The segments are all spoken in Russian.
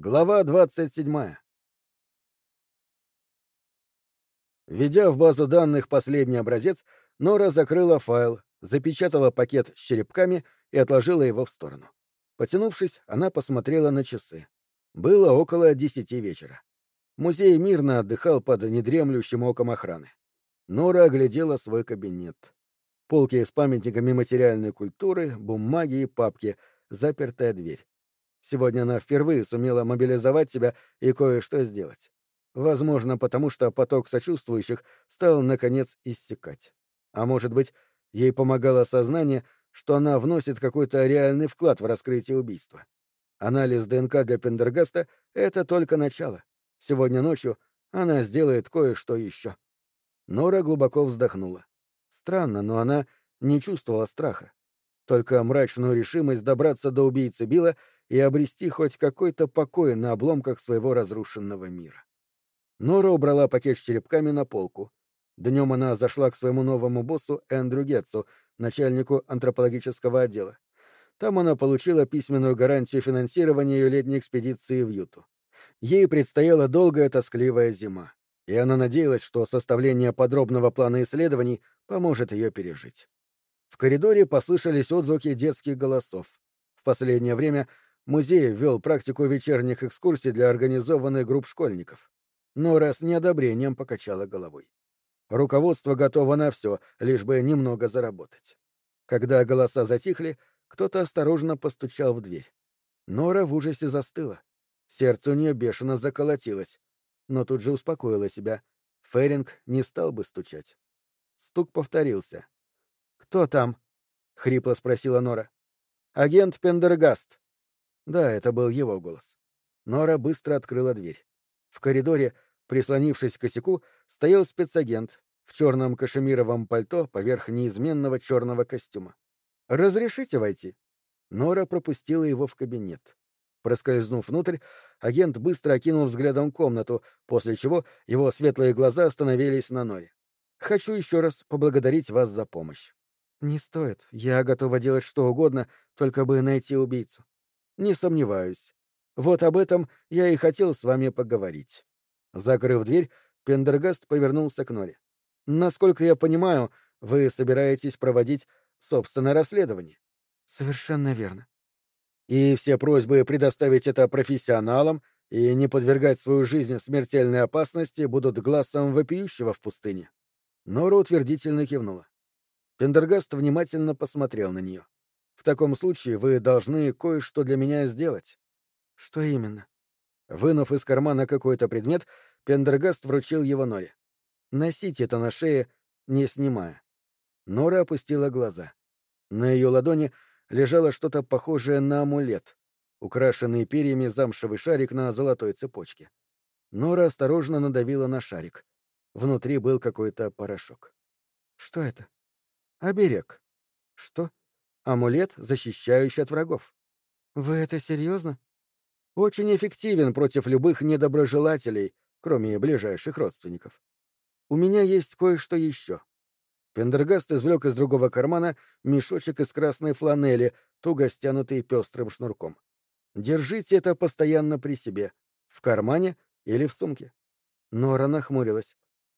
Глава двадцать седьмая. Введя в базу данных последний образец, Нора закрыла файл, запечатала пакет с черепками и отложила его в сторону. Потянувшись, она посмотрела на часы. Было около десяти вечера. Музей мирно отдыхал под недремлющим оком охраны. Нора оглядела свой кабинет. Полки с памятниками материальной культуры, бумаги и папки, запертая дверь. Сегодня она впервые сумела мобилизовать себя и кое-что сделать. Возможно, потому что поток сочувствующих стал, наконец, иссякать. А может быть, ей помогало сознание, что она вносит какой-то реальный вклад в раскрытие убийства. Анализ ДНК для Пендергаста — это только начало. Сегодня ночью она сделает кое-что еще. Нора глубоко вздохнула. Странно, но она не чувствовала страха. Только мрачную решимость добраться до убийцы Билла и обрести хоть какой-то покой на обломках своего разрушенного мира. Нора убрала пакет с черепками на полку. Днем она зашла к своему новому боссу Эндрю Гетсу, начальнику антропологического отдела. Там она получила письменную гарантию финансирования ее летней экспедиции в Юту. Ей предстояла долгая тоскливая зима, и она надеялась, что составление подробного плана исследований поможет ее пережить. В коридоре послышались отзвуки детских голосов. В последнее время Музей ввел практику вечерних экскурсий для организованных групп школьников. Нора с неодобрением покачала головой. Руководство готово на все, лишь бы немного заработать. Когда голоса затихли, кто-то осторожно постучал в дверь. Нора в ужасе застыла. Сердце у нее бешено заколотилось, но тут же успокоила себя. Феринг не стал бы стучать. Стук повторился. «Кто там?» — хрипло спросила Нора. «Агент Пендергаст», да, это был его голос. Нора быстро открыла дверь. В коридоре, прислонившись к косяку, стоял спецагент в черном кашемировом пальто поверх неизменного черного костюма. «Разрешите войти?» Нора пропустила его в кабинет. Проскользнув внутрь, агент быстро окинул взглядом комнату, после чего его светлые глаза остановились на Норе. «Хочу еще раз поблагодарить вас за помощь». «Не стоит. Я готова делать что угодно, только бы найти убийцу. Не сомневаюсь. Вот об этом я и хотел с вами поговорить. Закрыв дверь, Пендергаст повернулся к Норе. Насколько я понимаю, вы собираетесь проводить собственное расследование. Совершенно верно. И все просьбы предоставить это профессионалам и не подвергать свою жизнь смертельной опасности будут глазом вопиющего в пустыне. Нора утвердительно кивнула. Пендергаст внимательно посмотрел на нее. В таком случае вы должны кое-что для меня сделать. Что именно? Вынув из кармана какой-то предмет, Пендергаст вручил его Норе. Носите это на шее, не снимая. Нора опустила глаза. На ее ладони лежало что-то похожее на амулет, украшенный перьями замшевый шарик на золотой цепочке. Нора осторожно надавила на шарик. Внутри был какой-то порошок. Что это? Оберег. Что? Амулет, защищающий от врагов. Вы это серьезно? Очень эффективен против любых недоброжелателей, кроме ближайших родственников. У меня есть кое-что еще. Пендергаст извлек из другого кармана мешочек из красной фланели, туго стянутый пестрым шнурком. Держите это постоянно при себе, в кармане или в сумке. Нора нахмурилась.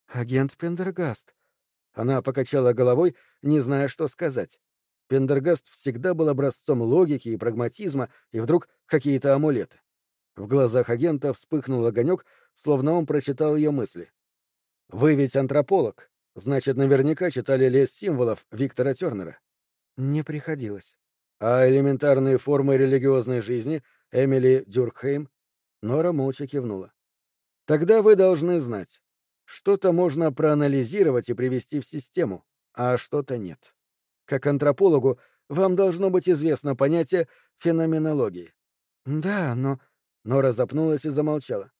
«Агент Пендергаст». Она покачала головой, не зная, что сказать. Пендергаст всегда был образцом логики и прагматизма, и вдруг какие-то амулеты. В глазах агента вспыхнул огонек, словно он прочитал ее мысли. «Вы ведь антрополог, значит, наверняка читали «Лес символов» Виктора Тернера». «Не приходилось». «А элементарные формы религиозной жизни Эмили Дюркхейм?» Нора молча кивнула. «Тогда вы должны знать. Что-то можно проанализировать и привести в систему, а что-то нет». Как антропологу, вам должно быть известно понятие феноменологии. Да, но... Нора запнулась и замолчала.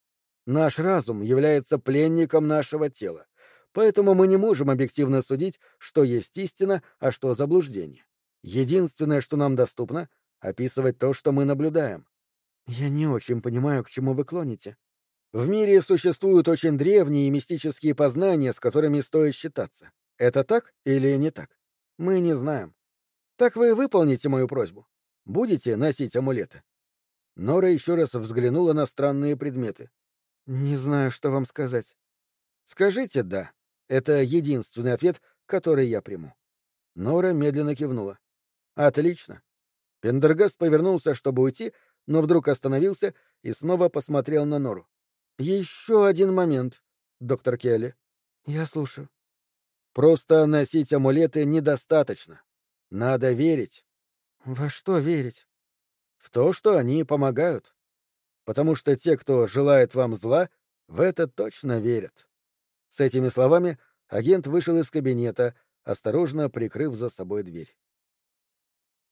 Наш разум является пленником нашего тела, поэтому мы не можем объективно судить, что есть истина, а что заблуждение. Единственное, что нам доступно — описывать то, что мы наблюдаем. Я не очень понимаю, к чему вы клоните. В мире существуют очень древние и мистические познания, с которыми стоит считаться. Это так или не так? Мы не знаем. Так вы выполните мою просьбу. Будете носить амулеты? Нора еще раз взглянула на странные предметы. «Не знаю, что вам сказать». «Скажите «да». Это единственный ответ, который я приму». Нора медленно кивнула. «Отлично». Пендергаст повернулся, чтобы уйти, но вдруг остановился и снова посмотрел на Нору. «Еще один момент, доктор Келли». «Я слушаю». «Просто носить амулеты недостаточно. Надо верить». «Во что верить?» «В то, что они помогают. Потому что те, кто желает вам зла, в это точно верят». С этими словами агент вышел из кабинета, осторожно прикрыв за собой дверь.